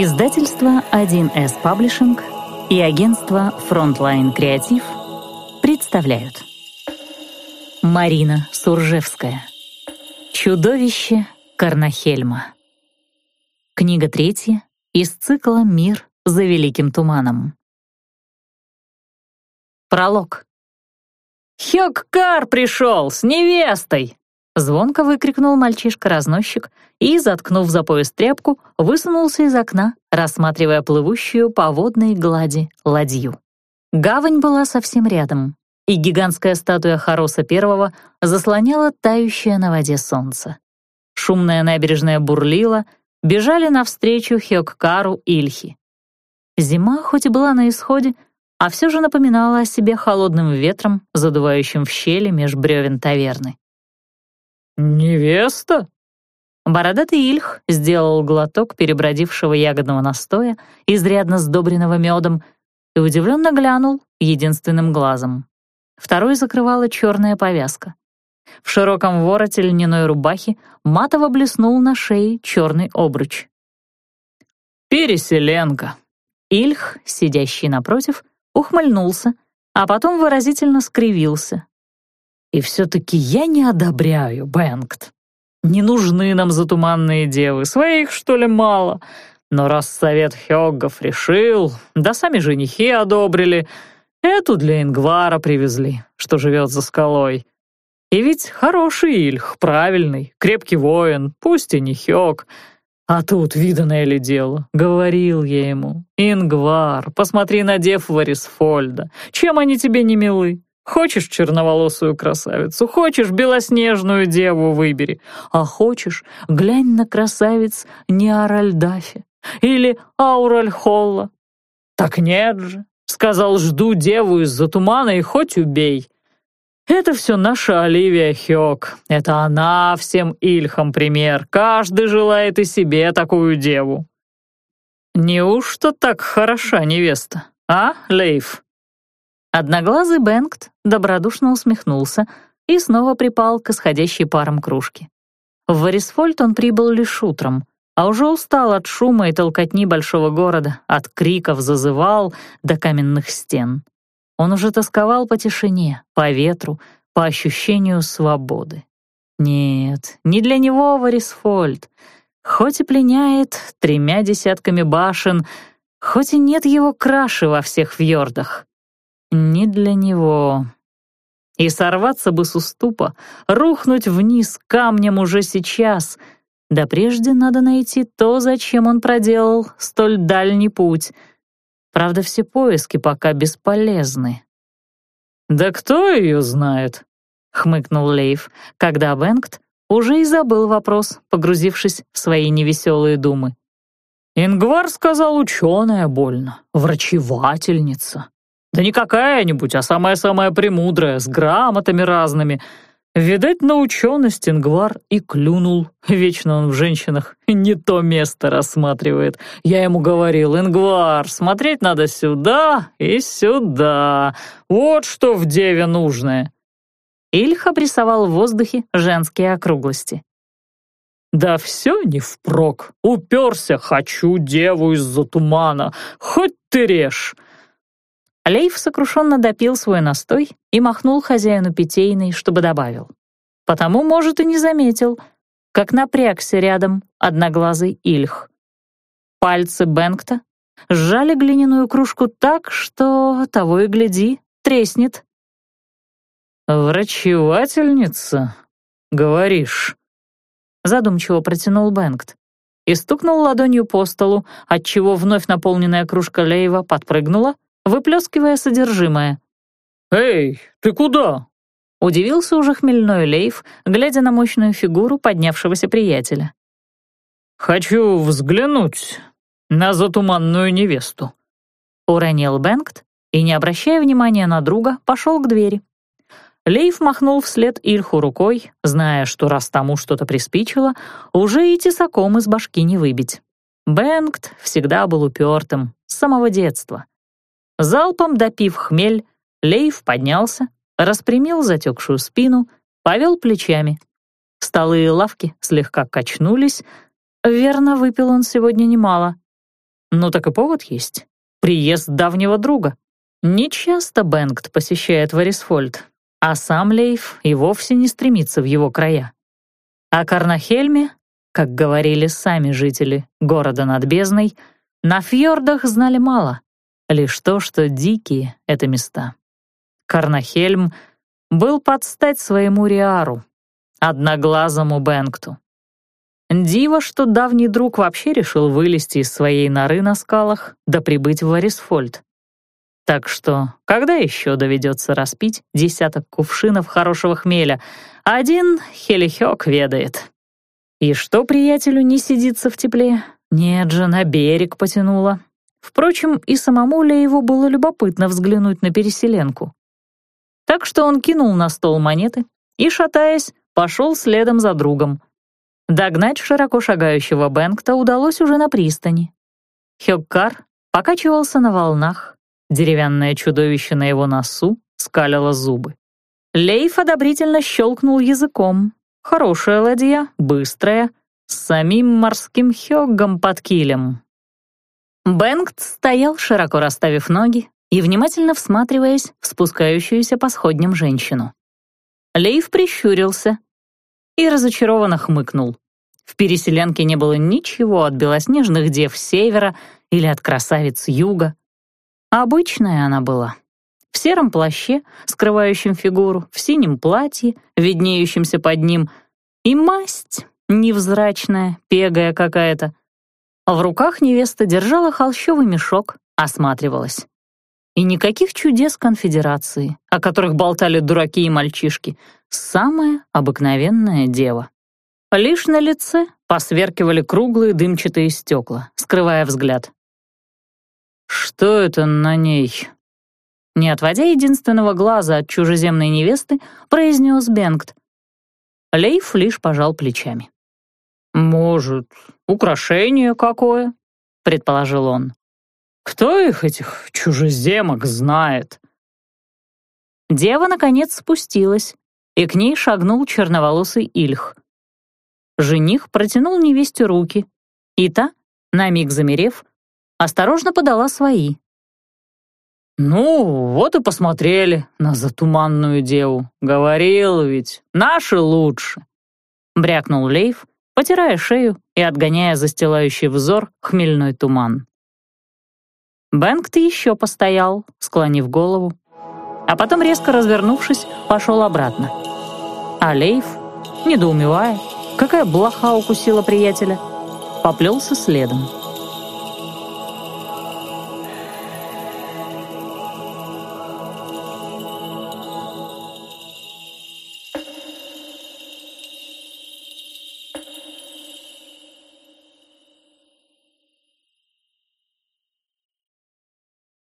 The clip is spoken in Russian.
Издательство 1С Паблишинг и агентство Frontline Креатив представляют. Марина Суржевская. Чудовище Карнахельма. Книга третья из цикла «Мир за великим туманом» Пролог. «Хёккар пришел с невестой!» Звонко выкрикнул мальчишка-разносчик и, заткнув за пояс тряпку, высунулся из окна, рассматривая плывущую по водной глади ладью. Гавань была совсем рядом, и гигантская статуя Хароса I заслоняла тающее на воде солнце. Шумная набережная бурлила, бежали навстречу Хёккару Ильхи. Зима хоть и была на исходе, а все же напоминала о себе холодным ветром, задувающим в щели меж бревен таверны. «Невеста?» Бородатый Ильх сделал глоток перебродившего ягодного настоя, изрядно сдобренного медом, и удивленно глянул единственным глазом. Второй закрывала черная повязка. В широком вороте льняной рубахи матово блеснул на шее черный обруч. «Переселенка!» Ильх, сидящий напротив, ухмыльнулся, а потом выразительно скривился, и все-таки я не одобряю, Бэнгт. Не нужны нам затуманные девы, своих, что ли, мало. Но раз совет Хёггов решил, да сами женихи одобрили, эту для Ингвара привезли, что живет за скалой. И ведь хороший Ильх, правильный, крепкий воин, пусть и не Хёг. А тут, виданное ли дело, говорил я ему, «Ингвар, посмотри на дев Варисфольда, чем они тебе не милы? Хочешь черноволосую красавицу, хочешь белоснежную деву выбери, а хочешь глянь на красавиц Неаральдафи или Ауральхолла. Так нет же, сказал, жду деву из-за тумана и хоть убей. Это все наша Оливия Хёк, это она всем Ильхам пример, каждый желает и себе такую деву. Неужто так хороша невеста, а, Лейф? Одноглазый Бенгт добродушно усмехнулся и снова припал к исходящей паром кружке. В Варисфольд он прибыл лишь утром, а уже устал от шума и толкотни большого города, от криков зазывал до каменных стен. Он уже тосковал по тишине, по ветру, по ощущению свободы. Нет, не для него Варисфольд. Хоть и пленяет тремя десятками башен, хоть и нет его краши во всех фьордах, не для него. И сорваться бы с уступа, рухнуть вниз камнем уже сейчас. Да прежде надо найти то, зачем он проделал столь дальний путь. Правда, все поиски пока бесполезны. «Да кто ее знает?» — хмыкнул Лейв, когда Бенгт уже и забыл вопрос, погрузившись в свои невеселые думы. «Ингвар сказал ученая больно, врачевательница. Да не какая-нибудь, а самая-самая премудрая, с грамотами разными. Видать, на ученость Ингвар и клюнул. Вечно он в женщинах не то место рассматривает. Я ему говорил, Ингвар, смотреть надо сюда и сюда. Вот что в деве нужное. Ильх обрисовал в воздухе женские округлости. «Да все не впрок. Уперся, хочу деву из-за тумана. Хоть ты режь. Лейф сокрушенно допил свой настой и махнул хозяину питейной, чтобы добавил. Потому, может, и не заметил, как напрягся рядом одноглазый Ильх. Пальцы Бенгта сжали глиняную кружку так, что, того и гляди, треснет. «Врачевательница, говоришь?» Задумчиво протянул Бенгт и стукнул ладонью по столу, отчего вновь наполненная кружка Лейва подпрыгнула выплескивая содержимое. «Эй, ты куда?» Удивился уже хмельной Лейф, глядя на мощную фигуру поднявшегося приятеля. «Хочу взглянуть на затуманную невесту», — уронил Бенгт и, не обращая внимания на друга, пошел к двери. Лейф махнул вслед Ильху рукой, зная, что раз тому что-то приспичило, уже и тесаком из башки не выбить. Бенгт всегда был упертым, с самого детства. Залпом допив хмель, Лейв поднялся, распрямил затекшую спину, повел плечами. Столы и лавки слегка качнулись. Верно, выпил он сегодня немало. Ну так и повод есть. Приезд давнего друга. Нечасто Бенгт посещает Варисфольд, а сам Лейф и вовсе не стремится в его края. О Карнахельме, как говорили сами жители города над бездной, на фьордах знали мало, лишь то, что дикие — это места. Карнахельм был под стать своему Риару, одноглазому Бенгту. Диво, что давний друг вообще решил вылезти из своей норы на скалах да прибыть в Варисфольд. Так что, когда еще доведется распить десяток кувшинов хорошего хмеля, один хелихёк ведает. И что приятелю не сидится в тепле? Нет же, на берег потянуло. Впрочем, и самому его было любопытно взглянуть на переселенку. Так что он кинул на стол монеты и, шатаясь, пошел следом за другом. Догнать широко шагающего Бэнкта удалось уже на пристани. Хёккар покачивался на волнах, деревянное чудовище на его носу скалило зубы. Лейф одобрительно щелкнул языком. Хорошая ладья, быстрая, с самим морским хёггом под килем. Бэнгт стоял, широко расставив ноги и внимательно всматриваясь в спускающуюся по сходням женщину. Лейв прищурился и разочарованно хмыкнул. В переселенке не было ничего от белоснежных дев севера или от красавиц юга. Обычная она была. В сером плаще, скрывающем фигуру, в синем платье, виднеющемся под ним, и масть невзрачная, пегая какая-то. В руках невеста держала холщовый мешок, осматривалась. И никаких чудес конфедерации, о которых болтали дураки и мальчишки. Самая обыкновенная дева. Лишь на лице посверкивали круглые дымчатые стекла, скрывая взгляд. «Что это на ней?» Не отводя единственного глаза от чужеземной невесты, произнес Бенгт. Лейф лишь пожал плечами. «Может, украшение какое?» — предположил он. Кто их, этих чужеземок, знает?» Дева, наконец, спустилась, и к ней шагнул черноволосый Ильх. Жених протянул невесте руки, и та, на миг замерев, осторожно подала свои. «Ну, вот и посмотрели на затуманную деву. Говорил ведь, наши лучше!» Брякнул Лейв, потирая шею и отгоняя застилающий взор хмельной туман. Бэнгт еще постоял, склонив голову, а потом, резко развернувшись, пошел обратно. А Лейф, недоумевая, какая блоха укусила приятеля, поплелся следом.